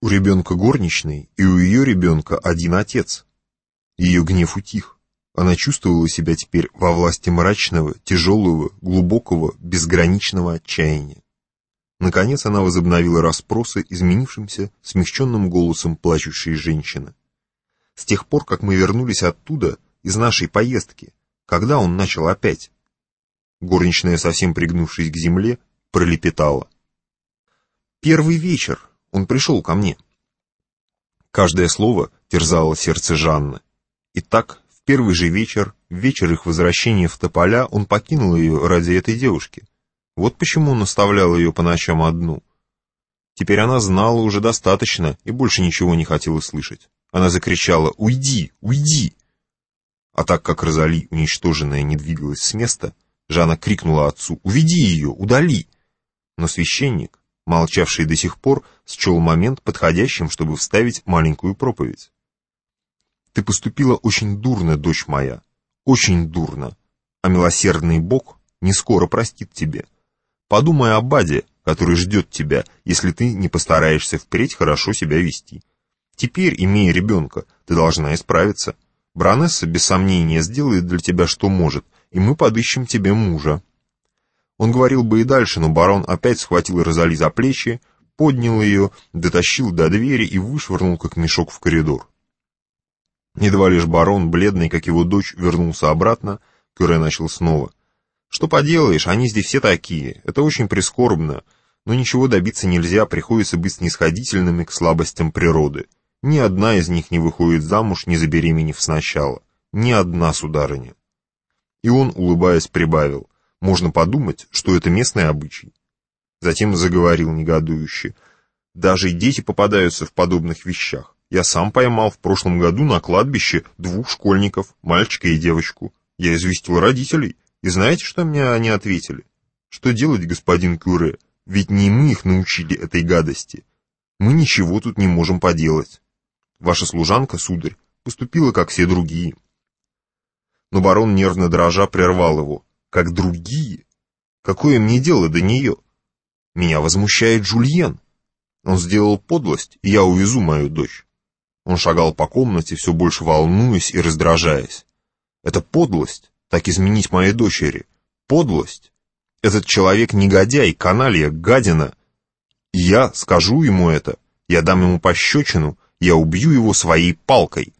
У ребенка горничной и у ее ребенка один отец. Ее гнев утих. Она чувствовала себя теперь во власти мрачного, тяжелого, глубокого, безграничного отчаяния. Наконец она возобновила расспросы изменившимся, смягченным голосом плачущей женщины. С тех пор, как мы вернулись оттуда, из нашей поездки, когда он начал опять? Горничная, совсем пригнувшись к земле, пролепетала. Первый вечер он пришел ко мне. Каждое слово терзало сердце Жанны. И так, в первый же вечер, в вечер их возвращения в Тополя, он покинул ее ради этой девушки. Вот почему он оставлял ее по ночам одну. Теперь она знала уже достаточно и больше ничего не хотела слышать. Она закричала «Уйди! Уйди!» А так как Розали, уничтоженная, не двигалась с места, Жанна крикнула отцу «Уведи ее! Удали!» Но священник, молчавший до сих пор, счел момент подходящим, чтобы вставить маленькую проповедь. «Ты поступила очень дурно, дочь моя, очень дурно, а милосердный Бог не скоро простит тебе». Подумай о Баде, который ждет тебя, если ты не постараешься впредь хорошо себя вести. Теперь, имея ребенка, ты должна исправиться. Бранесса, без сомнения, сделает для тебя что может, и мы подыщем тебе мужа». Он говорил бы и дальше, но барон опять схватил Розали за плечи, поднял ее, дотащил до двери и вышвырнул, как мешок, в коридор. Едва лишь барон, бледный, как его дочь, вернулся обратно, Кюре начал снова. Что поделаешь, они здесь все такие. Это очень прискорбно. Но ничего добиться нельзя, приходится быть снисходительными к слабостям природы. Ни одна из них не выходит замуж, не забеременев сначала. Ни одна, сударыня. И он, улыбаясь, прибавил. Можно подумать, что это местный обычай. Затем заговорил негодующе. Даже и дети попадаются в подобных вещах. Я сам поймал в прошлом году на кладбище двух школьников, мальчика и девочку. Я известил родителей. И знаете, что мне они ответили? Что делать, господин Кюре? Ведь не мы их научили этой гадости. Мы ничего тут не можем поделать. Ваша служанка, сударь, поступила, как все другие. Но барон, нервно дрожа, прервал его. Как другие? Какое мне дело до нее? Меня возмущает Жульен. Он сделал подлость, и я увезу мою дочь. Он шагал по комнате, все больше волнуясь и раздражаясь. Это подлость так изменить моей дочери. Подлость. Этот человек негодяй, каналья, гадина. И я скажу ему это, я дам ему пощечину, я убью его своей палкой.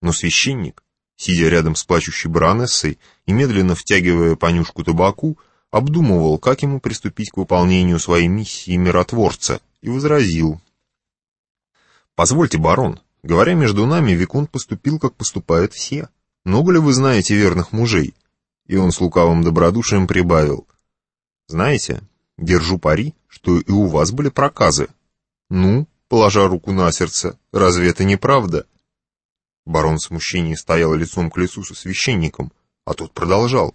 Но священник, сидя рядом с плачущей баронессой и медленно втягивая понюшку табаку, обдумывал, как ему приступить к выполнению своей миссии миротворца, и возразил. «Позвольте, барон, говоря между нами, Виконт поступил, как поступают все. Много ли вы знаете верных мужей?» И он с лукавым добродушием прибавил. «Знаете, держу пари, что и у вас были проказы. Ну, положа руку на сердце, разве это не правда?» Барон в смущении стоял лицом к лицу со священником, а тот продолжал.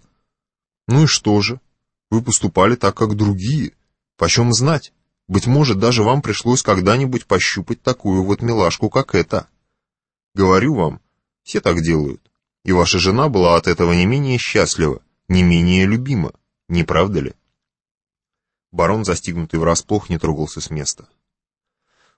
«Ну и что же? Вы поступали так, как другие. Почем знать? Быть может, даже вам пришлось когда-нибудь пощупать такую вот милашку, как эта. Говорю вам, все так делают и ваша жена была от этого не менее счастлива, не менее любима, не правда ли?» Барон, застигнутый врасплох, не трогался с места.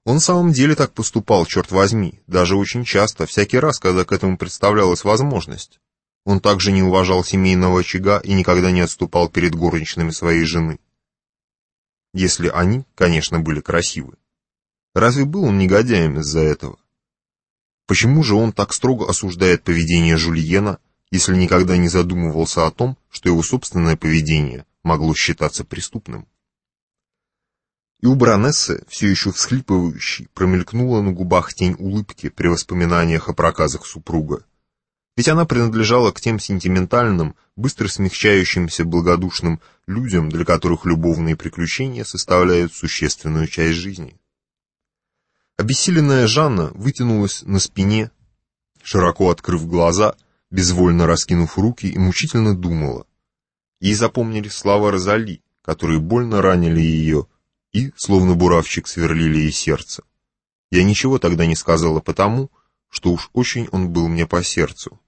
Он в самом деле так поступал, черт возьми, даже очень часто, всякий раз, когда к этому представлялась возможность. Он также не уважал семейного очага и никогда не отступал перед горничными своей жены. Если они, конечно, были красивы. Разве был он негодяем из-за этого? Почему же он так строго осуждает поведение Жульена, если никогда не задумывался о том, что его собственное поведение могло считаться преступным? И у баронессы, все еще всхлипывающей, промелькнула на губах тень улыбки при воспоминаниях о проказах супруга. Ведь она принадлежала к тем сентиментальным, быстро смягчающимся благодушным людям, для которых любовные приключения составляют существенную часть жизни. Обессиленная Жанна вытянулась на спине, широко открыв глаза, безвольно раскинув руки и мучительно думала. Ей запомнились слова Розали, которые больно ранили ее и, словно буравчик, сверлили ей сердце. Я ничего тогда не сказала потому, что уж очень он был мне по сердцу.